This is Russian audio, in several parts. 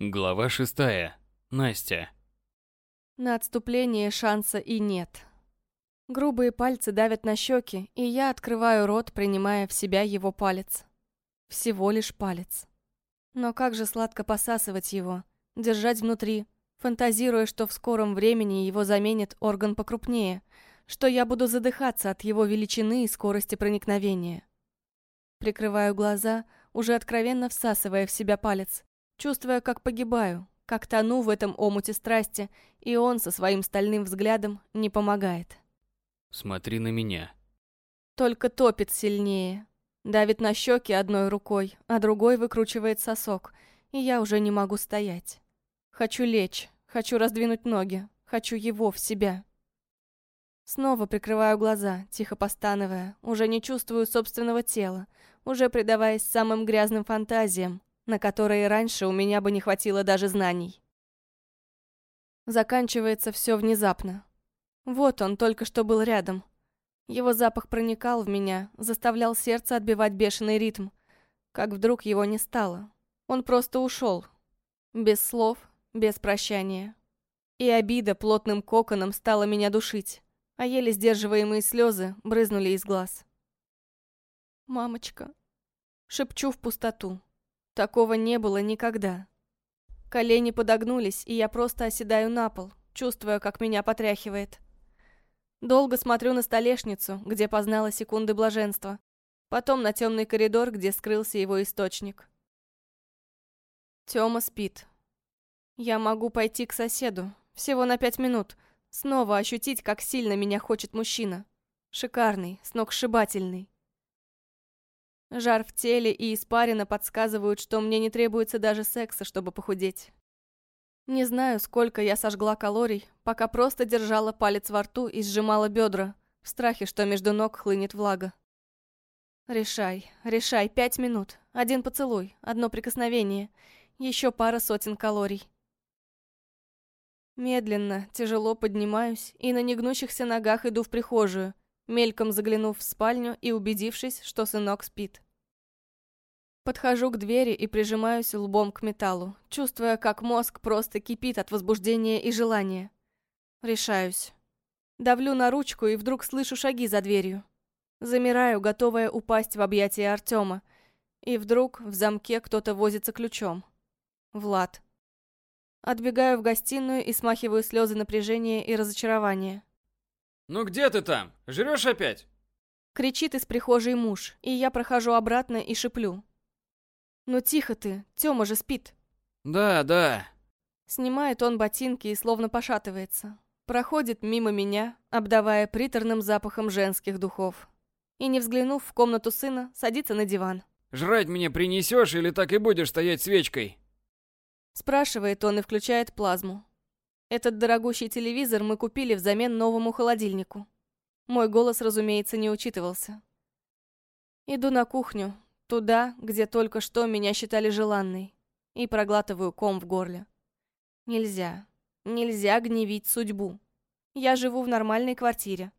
Глава шестая. Настя. На отступление шанса и нет. Грубые пальцы давят на щеки, и я открываю рот, принимая в себя его палец. Всего лишь палец. Но как же сладко посасывать его, держать внутри, фантазируя, что в скором времени его заменит орган покрупнее, что я буду задыхаться от его величины и скорости проникновения. Прикрываю глаза, уже откровенно всасывая в себя палец, чувствуя, как погибаю, как тону в этом омуте страсти, и он со своим стальным взглядом не помогает. Смотри на меня. Только топит сильнее. Давит на щеки одной рукой, а другой выкручивает сосок, и я уже не могу стоять. Хочу лечь, хочу раздвинуть ноги, хочу его в себя. Снова прикрываю глаза, тихо постановая, уже не чувствую собственного тела, уже предаваясь самым грязным фантазиям, на которые раньше у меня бы не хватило даже знаний. Заканчивается все внезапно. Вот он только что был рядом. Его запах проникал в меня, заставлял сердце отбивать бешеный ритм. Как вдруг его не стало. Он просто ушел. Без слов, без прощания. И обида плотным коконом стала меня душить, а еле сдерживаемые слезы брызнули из глаз. «Мамочка», — шепчу в пустоту. Такого не было никогда. Колени подогнулись, и я просто оседаю на пол, чувствуя, как меня потряхивает. Долго смотрю на столешницу, где познала секунды блаженства. Потом на темный коридор, где скрылся его источник. Тёма спит. Я могу пойти к соседу. Всего на пять минут. Снова ощутить, как сильно меня хочет мужчина. Шикарный, сногсшибательный. Жар в теле и испарина подсказывают, что мне не требуется даже секса, чтобы похудеть. Не знаю, сколько я сожгла калорий, пока просто держала палец во рту и сжимала бедра, в страхе, что между ног хлынет влага. Решай, решай, пять минут, один поцелуй, одно прикосновение, еще пара сотен калорий. Медленно, тяжело поднимаюсь и на негнущихся ногах иду в прихожую, мельком заглянув в спальню и убедившись, что сынок спит. Подхожу к двери и прижимаюсь лбом к металлу, чувствуя, как мозг просто кипит от возбуждения и желания. Решаюсь. Давлю на ручку и вдруг слышу шаги за дверью. Замираю, готовая упасть в объятия Артема. И вдруг в замке кто-то возится ключом. Влад. Отбегаю в гостиную и смахиваю слезы напряжения и разочарования. «Ну где ты там? Жрешь опять?» Кричит из прихожей муж, и я прохожу обратно и шиплю. «Ну тихо ты, Тёма же спит». «Да, да». Снимает он ботинки и словно пошатывается. Проходит мимо меня, обдавая приторным запахом женских духов. И не взглянув в комнату сына, садится на диван. «Жрать мне принесешь или так и будешь стоять свечкой?» Спрашивает он и включает плазму. Этот дорогущий телевизор мы купили взамен новому холодильнику. Мой голос, разумеется, не учитывался. Иду на кухню, Туда, где только что меня считали желанной. И проглатываю ком в горле. Нельзя. Нельзя гневить судьбу. Я живу в нормальной квартире.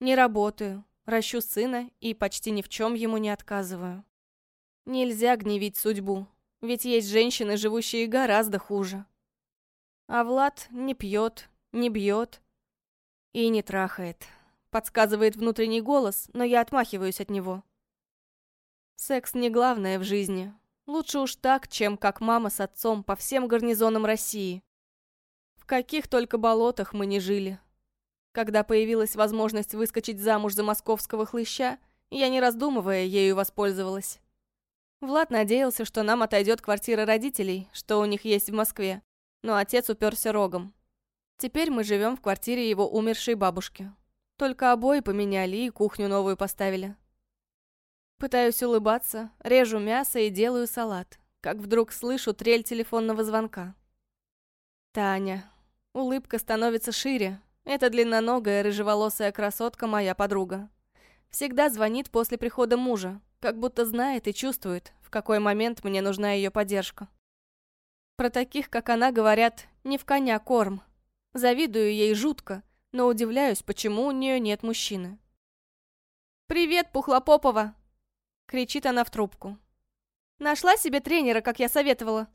Не работаю, ращу сына и почти ни в чем ему не отказываю. Нельзя гневить судьбу, ведь есть женщины, живущие гораздо хуже. А Влад не пьет, не бьет и не трахает. Подсказывает внутренний голос, но я отмахиваюсь от него. Секс не главное в жизни. Лучше уж так, чем как мама с отцом по всем гарнизонам России. В каких только болотах мы не жили. Когда появилась возможность выскочить замуж за московского хлыща, я, не раздумывая, ею воспользовалась. Влад надеялся, что нам отойдет квартира родителей, что у них есть в Москве, но отец уперся рогом. Теперь мы живем в квартире его умершей бабушки. Только обои поменяли и кухню новую поставили. Пытаюсь улыбаться, режу мясо и делаю салат, как вдруг слышу трель телефонного звонка. Таня. Улыбка становится шире. Это длинноногая, рыжеволосая красотка моя подруга. Всегда звонит после прихода мужа, как будто знает и чувствует, в какой момент мне нужна ее поддержка. Про таких, как она, говорят, не в коня корм. Завидую ей жутко, но удивляюсь, почему у нее нет мужчины. «Привет, Пухлопопова!» Кричит она в трубку. Нашла себе тренера, как я советовала.